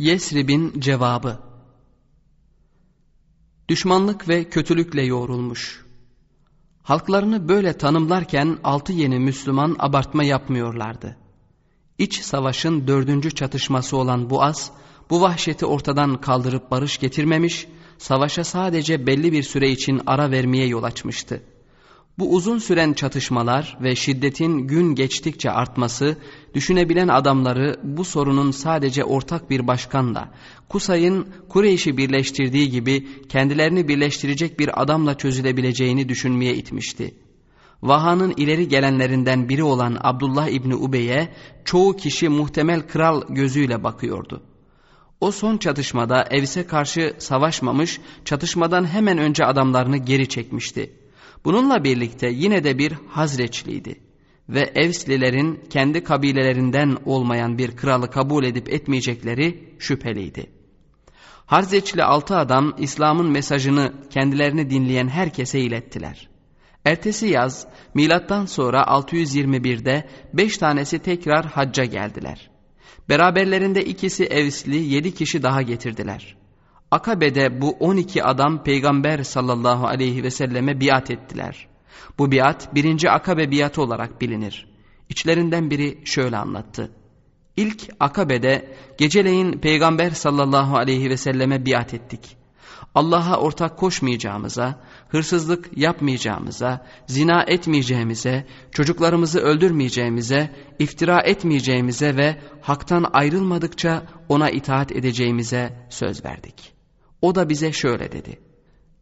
Yesrib'in cevabı Düşmanlık ve kötülükle yoğrulmuş. Halklarını böyle tanımlarken altı yeni Müslüman abartma yapmıyorlardı. İç savaşın dördüncü çatışması olan bu as, bu vahşeti ortadan kaldırıp barış getirmemiş, savaşa sadece belli bir süre için ara vermeye yol açmıştı. Bu uzun süren çatışmalar ve şiddetin gün geçtikçe artması, düşünebilen adamları bu sorunun sadece ortak bir başkanla, Kusay'ın Kureyş'i birleştirdiği gibi kendilerini birleştirecek bir adamla çözülebileceğini düşünmeye itmişti. Vaha'nın ileri gelenlerinden biri olan Abdullah İbni Ubey'e çoğu kişi muhtemel kral gözüyle bakıyordu. O son çatışmada Evs'e karşı savaşmamış, çatışmadan hemen önce adamlarını geri çekmişti. Bununla birlikte yine de bir Hazreçliydi ve Evslilerin kendi kabilelerinden olmayan bir kralı kabul edip etmeyecekleri şüpheliydi. Hazreçli altı adam İslam'ın mesajını kendilerini dinleyen herkese ilettiler. Ertesi yaz milattan sonra 621'de beş tanesi tekrar hacca geldiler. Beraberlerinde ikisi Evsli yedi kişi daha getirdiler. Akabe'de bu 12 adam peygamber sallallahu aleyhi ve selleme biat ettiler. Bu biat birinci Akabe biatı olarak bilinir. İçlerinden biri şöyle anlattı. İlk Akabe'de geceleyin peygamber sallallahu aleyhi ve selleme biat ettik. Allah'a ortak koşmayacağımıza, hırsızlık yapmayacağımıza, zina etmeyeceğimize, çocuklarımızı öldürmeyeceğimize, iftira etmeyeceğimize ve haktan ayrılmadıkça ona itaat edeceğimize söz verdik.'' O da bize şöyle dedi.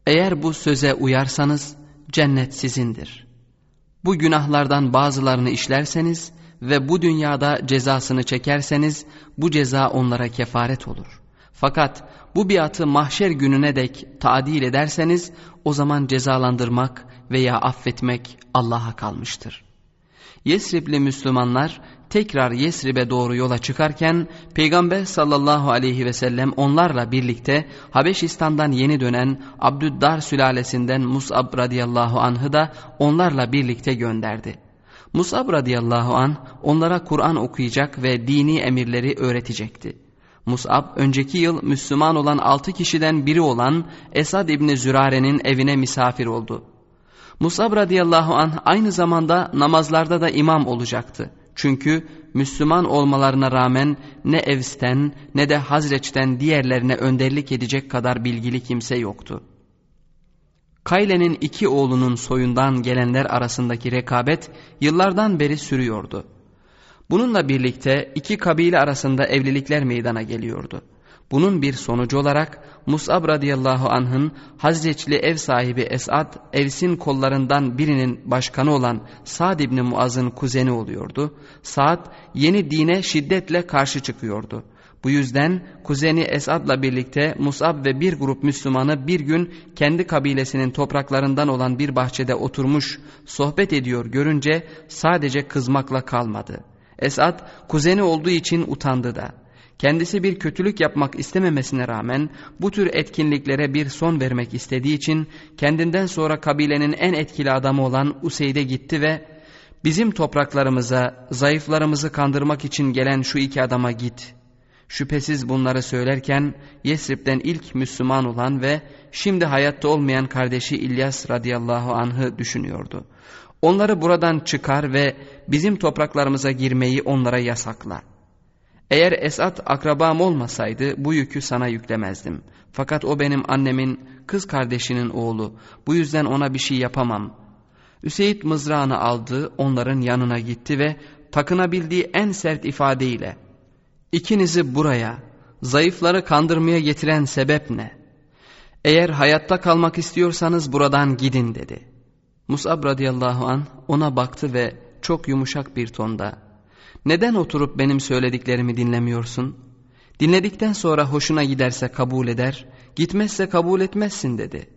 Eğer bu söze uyarsanız cennet sizindir. Bu günahlardan bazılarını işlerseniz ve bu dünyada cezasını çekerseniz bu ceza onlara kefaret olur. Fakat bu biatı mahşer gününe dek tadil ederseniz o zaman cezalandırmak veya affetmek Allah'a kalmıştır. Yesribli Müslümanlar tekrar Yesrib'e doğru yola çıkarken Peygamber sallallahu aleyhi ve sellem onlarla birlikte Habeşistan'dan yeni dönen Abdüddar sülalesinden Mus'ab radıyallahu anh'ı da onlarla birlikte gönderdi. Mus'ab radıyallahu anh onlara Kur'an okuyacak ve dini emirleri öğretecekti. Mus'ab önceki yıl Müslüman olan altı kişiden biri olan Esad İbni Zürare'nin evine misafir oldu. Musab radıyallahu anh aynı zamanda namazlarda da imam olacaktı. Çünkü Müslüman olmalarına rağmen ne Evs'ten ne de Hazreç'ten diğerlerine önderlik edecek kadar bilgili kimse yoktu. Kayle'nin iki oğlunun soyundan gelenler arasındaki rekabet yıllardan beri sürüyordu. Bununla birlikte iki kabile arasında evlilikler meydana geliyordu. Bunun bir sonucu olarak Mus'ab radıyallahu anh'ın Hazreçli ev sahibi Esad, Evs'in kollarından birinin başkanı olan Sa'd ibn Muaz'ın kuzeni oluyordu. Sa'd yeni dine şiddetle karşı çıkıyordu. Bu yüzden kuzeni Esad'la birlikte Mus'ab ve bir grup Müslümanı bir gün kendi kabilesinin topraklarından olan bir bahçede oturmuş sohbet ediyor görünce sadece kızmakla kalmadı. Esad kuzeni olduğu için utandı da. Kendisi bir kötülük yapmak istememesine rağmen bu tür etkinliklere bir son vermek istediği için kendinden sonra kabilenin en etkili adamı olan Useyd'e gitti ve bizim topraklarımıza zayıflarımızı kandırmak için gelen şu iki adama git. Şüphesiz bunları söylerken Yesrib'den ilk Müslüman olan ve şimdi hayatta olmayan kardeşi İlyas radıyallahu anh'ı düşünüyordu. Onları buradan çıkar ve bizim topraklarımıza girmeyi onlara yasakla.'' Eğer Esat akrabam olmasaydı bu yükü sana yüklemezdim. Fakat o benim annemin kız kardeşinin oğlu. Bu yüzden ona bir şey yapamam. Üseyit mızrağını aldı, onların yanına gitti ve takınabildiği en sert ifadeyle İkinizi buraya, zayıfları kandırmaya getiren sebep ne? Eğer hayatta kalmak istiyorsanız buradan gidin dedi. Musab radıyallahu an ona baktı ve çok yumuşak bir tonda neden oturup benim söylediklerimi dinlemiyorsun? Dinledikten sonra hoşuna giderse kabul eder, gitmezse kabul etmezsin dedi.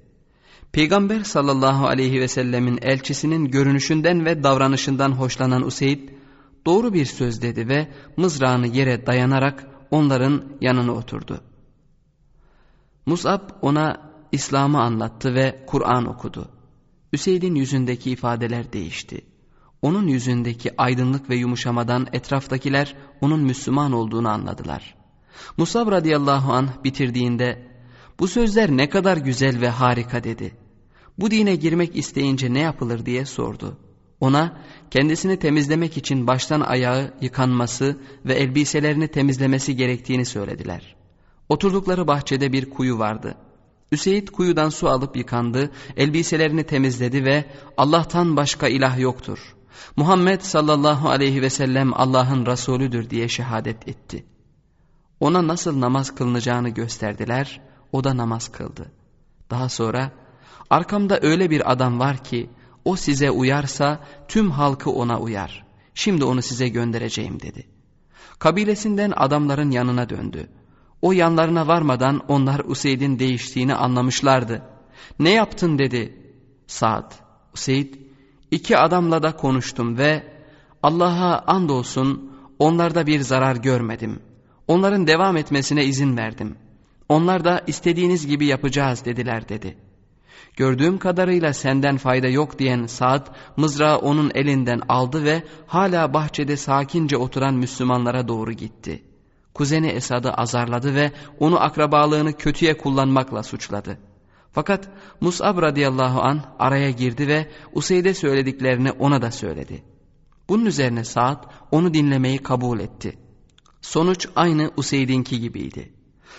Peygamber sallallahu aleyhi ve sellemin elçisinin görünüşünden ve davranışından hoşlanan Useyd, doğru bir söz dedi ve mızrağını yere dayanarak onların yanına oturdu. Mus'ab ona İslam'ı anlattı ve Kur'an okudu. Üseyd'in yüzündeki ifadeler değişti. Onun yüzündeki aydınlık ve yumuşamadan etraftakiler onun Müslüman olduğunu anladılar. Musab radıyallahu anh bitirdiğinde bu sözler ne kadar güzel ve harika dedi. Bu dine girmek isteyince ne yapılır diye sordu. Ona kendisini temizlemek için baştan ayağı yıkanması ve elbiselerini temizlemesi gerektiğini söylediler. Oturdukları bahçede bir kuyu vardı. Üseyd kuyudan su alıp yıkandı, elbiselerini temizledi ve Allah'tan başka ilah yoktur. Muhammed sallallahu aleyhi ve sellem Allah'ın Resulüdür diye şehadet etti. Ona nasıl namaz kılınacağını gösterdiler, o da namaz kıldı. Daha sonra arkamda öyle bir adam var ki o size uyarsa tüm halkı ona uyar. Şimdi onu size göndereceğim dedi. Kabilesinden adamların yanına döndü. O yanlarına varmadan onlar Useyd'in değiştiğini anlamışlardı. Ne yaptın dedi. Saad, Useyd, iki adamla da konuştum ve Allah'a andolsun onlarda bir zarar görmedim. Onların devam etmesine izin verdim. Onlar da istediğiniz gibi yapacağız dediler dedi. Gördüğüm kadarıyla senden fayda yok diyen Saad mızrağı onun elinden aldı ve hala bahçede sakince oturan Müslümanlara doğru gitti.'' Kuzeni Esad'ı azarladı ve onu akrabalığını kötüye kullanmakla suçladı. Fakat Mus'ab radıyallahu an araya girdi ve Useyd'e söylediklerini ona da söyledi. Bunun üzerine Sa'd onu dinlemeyi kabul etti. Sonuç aynı Useyd'inki gibiydi.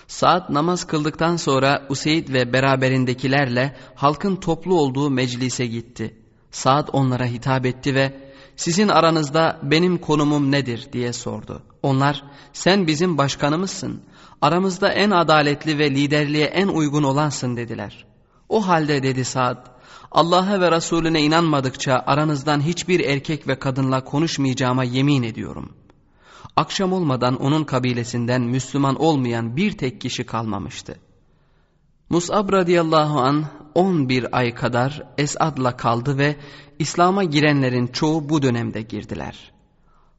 Saat namaz kıldıktan sonra Useyd ve beraberindekilerle halkın toplu olduğu meclise gitti. Saat onlara hitap etti ve sizin aranızda benim konumum nedir diye sordu. Onlar sen bizim başkanımızsın, aramızda en adaletli ve liderliğe en uygun olansın dediler. O halde dedi Saad, Allah'a ve Resulüne inanmadıkça aranızdan hiçbir erkek ve kadınla konuşmayacağıma yemin ediyorum. Akşam olmadan onun kabilesinden Müslüman olmayan bir tek kişi kalmamıştı. Mus'ab radıyallahu an 11 ay kadar Esad'la kaldı ve İslam'a girenlerin çoğu bu dönemde girdiler.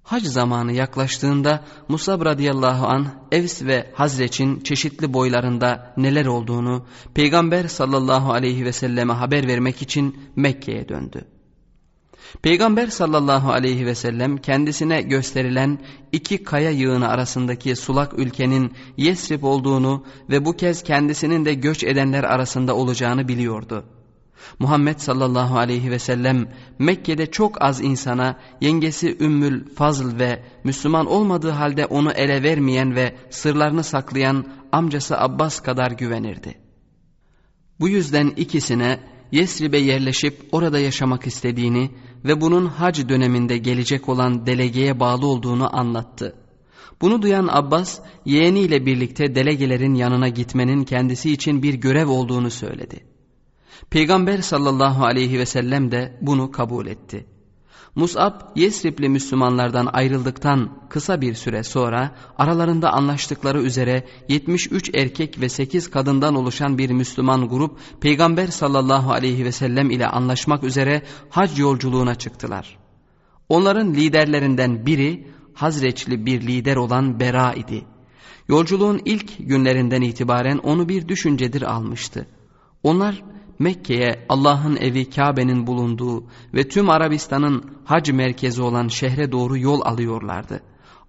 Hac zamanı yaklaştığında Musab radıyallahu an Evs ve Hazreç'in çeşitli boylarında neler olduğunu Peygamber sallallahu aleyhi ve selleme haber vermek için Mekke'ye döndü. Peygamber sallallahu aleyhi ve sellem kendisine gösterilen iki kaya yığını arasındaki sulak ülkenin Yesrib olduğunu ve bu kez kendisinin de göç edenler arasında olacağını biliyordu. Muhammed sallallahu aleyhi ve sellem Mekke'de çok az insana yengesi Ümmül Fazl ve Müslüman olmadığı halde onu ele vermeyen ve sırlarını saklayan amcası Abbas kadar güvenirdi. Bu yüzden ikisine Yesrib'e yerleşip orada yaşamak istediğini ve bunun hac döneminde gelecek olan delegeye bağlı olduğunu anlattı. Bunu duyan Abbas yeğeniyle birlikte delegelerin yanına gitmenin kendisi için bir görev olduğunu söyledi. Peygamber sallallahu aleyhi ve sellem de bunu kabul etti. Mus'ab Yesribli Müslümanlardan ayrıldıktan kısa bir süre sonra aralarında anlaştıkları üzere 73 erkek ve 8 kadından oluşan bir Müslüman grup Peygamber sallallahu aleyhi ve sellem ile anlaşmak üzere hac yolculuğuna çıktılar. Onların liderlerinden biri Hazreçli bir lider olan Bera idi. Yolculuğun ilk günlerinden itibaren onu bir düşüncedir almıştı. Onlar Mekke'ye Allah'ın evi Kabe'nin bulunduğu ve tüm Arabistan'ın hac merkezi olan şehre doğru yol alıyorlardı.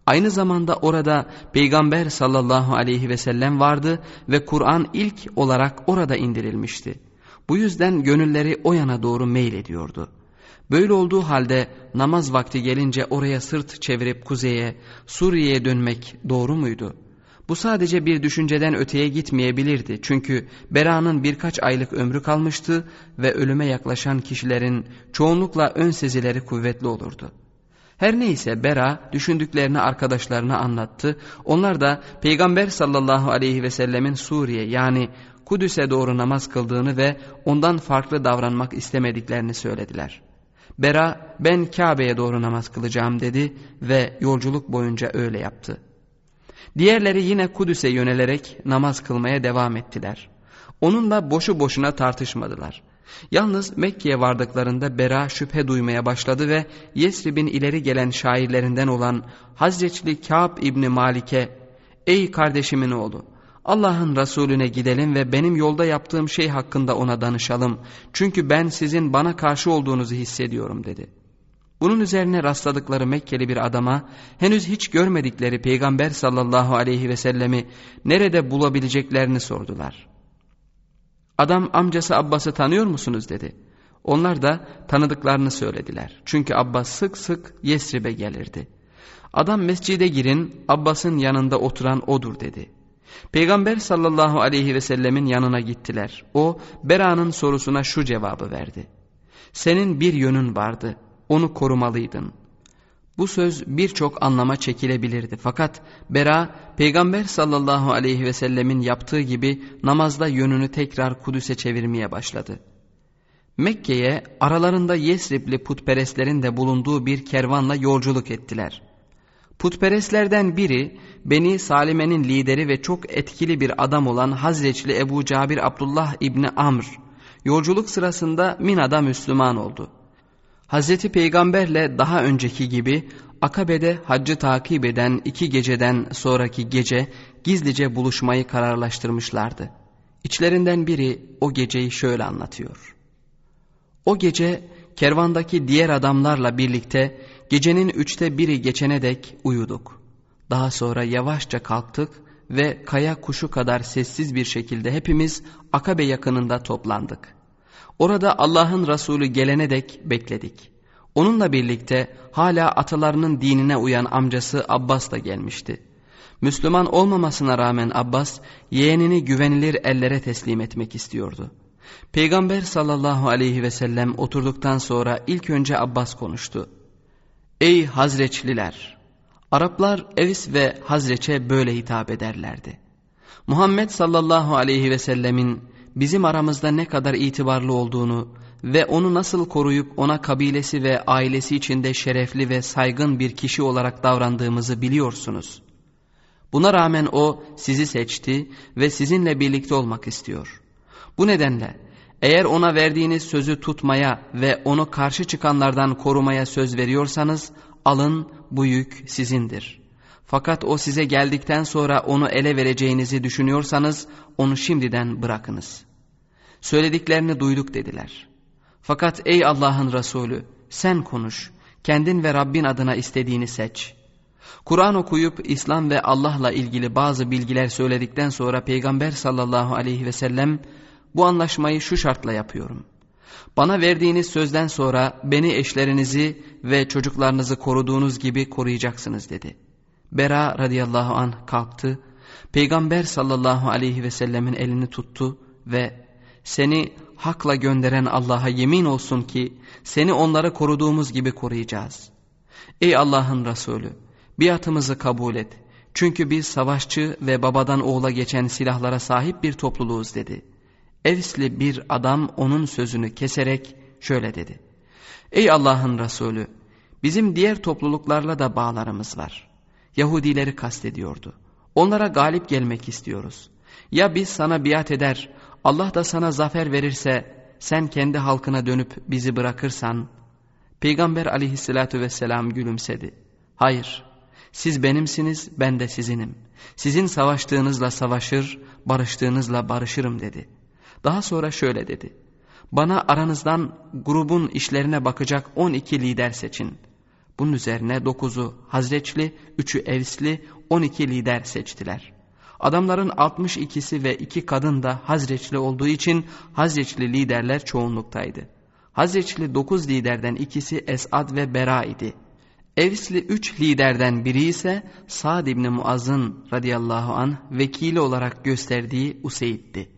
Aynı zamanda orada Peygamber sallallahu aleyhi ve sellem vardı ve Kur'an ilk olarak orada indirilmişti. Bu yüzden gönülleri o yana doğru meylediyordu. Böyle olduğu halde namaz vakti gelince oraya sırt çevirip kuzeye, Suriye'ye dönmek doğru muydu?'' Bu sadece bir düşünceden öteye gitmeyebilirdi. Çünkü Bera'nın birkaç aylık ömrü kalmıştı ve ölüme yaklaşan kişilerin çoğunlukla ön sezileri kuvvetli olurdu. Her neyse Bera düşündüklerini arkadaşlarına anlattı. Onlar da Peygamber sallallahu aleyhi ve sellemin Suriye yani Kudüs'e doğru namaz kıldığını ve ondan farklı davranmak istemediklerini söylediler. Bera ben Kabe'ye doğru namaz kılacağım dedi ve yolculuk boyunca öyle yaptı. Diğerleri yine Kudüs'e yönelerek namaz kılmaya devam ettiler. Onunla boşu boşuna tartışmadılar. Yalnız Mekke'ye vardıklarında Bera şüphe duymaya başladı ve Yesrib'in ileri gelen şairlerinden olan Hazreçli Kâb İbni Malik'e ''Ey kardeşimin oğlu Allah'ın Resulüne gidelim ve benim yolda yaptığım şey hakkında ona danışalım. Çünkü ben sizin bana karşı olduğunuzu hissediyorum.'' dedi. Bunun üzerine rastladıkları Mekkeli bir adama henüz hiç görmedikleri Peygamber sallallahu aleyhi ve sellemi nerede bulabileceklerini sordular. Adam amcası Abbas'ı tanıyor musunuz dedi. Onlar da tanıdıklarını söylediler. Çünkü Abbas sık sık Yesrib'e gelirdi. Adam mescide girin Abbas'ın yanında oturan odur dedi. Peygamber sallallahu aleyhi ve sellemin yanına gittiler. O Bera'nın sorusuna şu cevabı verdi. Senin bir yönün vardı onu korumalıydın. Bu söz birçok anlama çekilebilirdi fakat Bera Peygamber sallallahu aleyhi ve sellemin yaptığı gibi namazda yönünü tekrar Kudüs'e çevirmeye başladı. Mekke'ye aralarında Yesribli putperestlerin de bulunduğu bir kervanla yolculuk ettiler. Putperestlerden biri Beni Salime'nin lideri ve çok etkili bir adam olan Hazreçli Ebu Cabir Abdullah İbni Amr yolculuk sırasında Mina'da Müslüman oldu. Hazreti Peygamberle daha önceki gibi Akabe'de haccı takip eden iki geceden sonraki gece gizlice buluşmayı kararlaştırmışlardı. İçlerinden biri o geceyi şöyle anlatıyor. O gece kervandaki diğer adamlarla birlikte gecenin üçte biri geçene dek uyuduk. Daha sonra yavaşça kalktık ve kaya kuşu kadar sessiz bir şekilde hepimiz Akabe yakınında toplandık. Orada Allah'ın Resulü gelene dek bekledik. Onunla birlikte hala atalarının dinine uyan amcası Abbas da gelmişti. Müslüman olmamasına rağmen Abbas yeğenini güvenilir ellere teslim etmek istiyordu. Peygamber sallallahu aleyhi ve sellem oturduktan sonra ilk önce Abbas konuştu. Ey Hazreçliler! Araplar Evis ve Hazreç'e böyle hitap ederlerdi. Muhammed sallallahu aleyhi ve sellemin bizim aramızda ne kadar itibarlı olduğunu ve onu nasıl koruyup ona kabilesi ve ailesi içinde şerefli ve saygın bir kişi olarak davrandığımızı biliyorsunuz. Buna rağmen o sizi seçti ve sizinle birlikte olmak istiyor. Bu nedenle eğer ona verdiğiniz sözü tutmaya ve onu karşı çıkanlardan korumaya söz veriyorsanız alın bu yük sizindir. Fakat o size geldikten sonra onu ele vereceğinizi düşünüyorsanız onu şimdiden bırakınız. Söylediklerini duyduk dediler. Fakat ey Allah'ın Resulü sen konuş, kendin ve Rabbin adına istediğini seç. Kur'an okuyup İslam ve Allah'la ilgili bazı bilgiler söyledikten sonra Peygamber sallallahu aleyhi ve sellem bu anlaşmayı şu şartla yapıyorum. Bana verdiğiniz sözden sonra beni eşlerinizi ve çocuklarınızı koruduğunuz gibi koruyacaksınız dedi. Bera radıyallahu an kalktı. Peygamber sallallahu aleyhi ve sellemin elini tuttu ve seni hakla gönderen Allah'a yemin olsun ki seni onlara koruduğumuz gibi koruyacağız. Ey Allah'ın Resulü biatımızı kabul et. Çünkü biz savaşçı ve babadan oğula geçen silahlara sahip bir topluluğuz dedi. Evsli bir adam onun sözünü keserek şöyle dedi. Ey Allah'ın Resulü bizim diğer topluluklarla da bağlarımız var. Yahudileri kastediyordu. Onlara galip gelmek istiyoruz. Ya biz sana biat eder Allah da sana zafer verirse sen kendi halkına dönüp bizi bırakırsan Peygamber aleyhissalatü vesselam gülümsedi. Hayır siz benimsiniz ben de sizinim. Sizin savaştığınızla savaşır barıştığınızla barışırım dedi. Daha sonra şöyle dedi. Bana aranızdan grubun işlerine bakacak 12 lider seçin. Bunun üzerine 9'u Hazreçli, 3'ü Evsli, 12 lider seçtiler. Adamların 62'si ve iki kadın da Hazreçli olduğu için Hazreçli liderler çoğunluktaydı. Hazreçli 9 liderden ikisi Esad ve Bera idi. Evsli 3 liderden biri ise Sa'd ibn Muaz'ın radıyallahu an vekili olarak gösterdiği Useyd'di.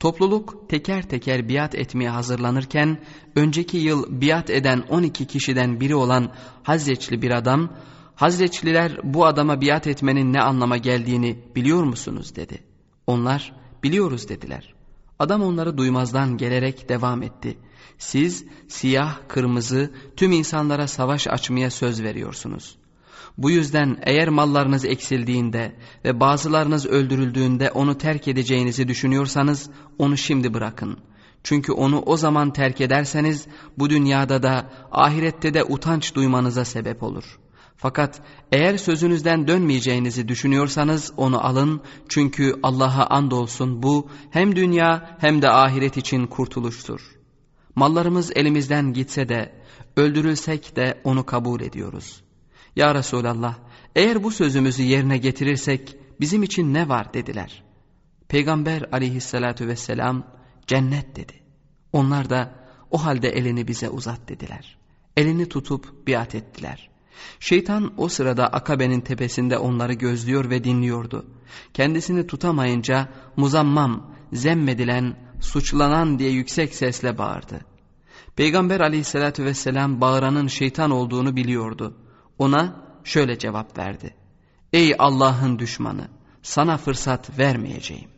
Topluluk teker teker biat etmeye hazırlanırken önceki yıl biat eden 12 kişiden biri olan Hazreçli bir adam Hazreçliler bu adama biat etmenin ne anlama geldiğini biliyor musunuz dedi. Onlar biliyoruz dediler. Adam onları duymazdan gelerek devam etti. Siz siyah, kırmızı tüm insanlara savaş açmaya söz veriyorsunuz. Bu yüzden eğer mallarınız eksildiğinde ve bazılarınız öldürüldüğünde onu terk edeceğinizi düşünüyorsanız onu şimdi bırakın. Çünkü onu o zaman terk ederseniz bu dünyada da ahirette de utanç duymanıza sebep olur.'' Fakat eğer sözünüzden dönmeyeceğinizi düşünüyorsanız onu alın çünkü Allah'a andolsun bu hem dünya hem de ahiret için kurtuluştur. Mallarımız elimizden gitse de öldürülsek de onu kabul ediyoruz. Ya Resulallah eğer bu sözümüzü yerine getirirsek bizim için ne var dediler. Peygamber aleyhissalatü vesselam cennet dedi. Onlar da o halde elini bize uzat dediler. Elini tutup biat ettiler. Şeytan o sırada Akabe'nin tepesinde onları gözlüyor ve dinliyordu. Kendisini tutamayınca muzammam, zemmedilen, suçlanan diye yüksek sesle bağırdı. Peygamber aleyhissalatü vesselam bağıranın şeytan olduğunu biliyordu. Ona şöyle cevap verdi. Ey Allah'ın düşmanı sana fırsat vermeyeceğim.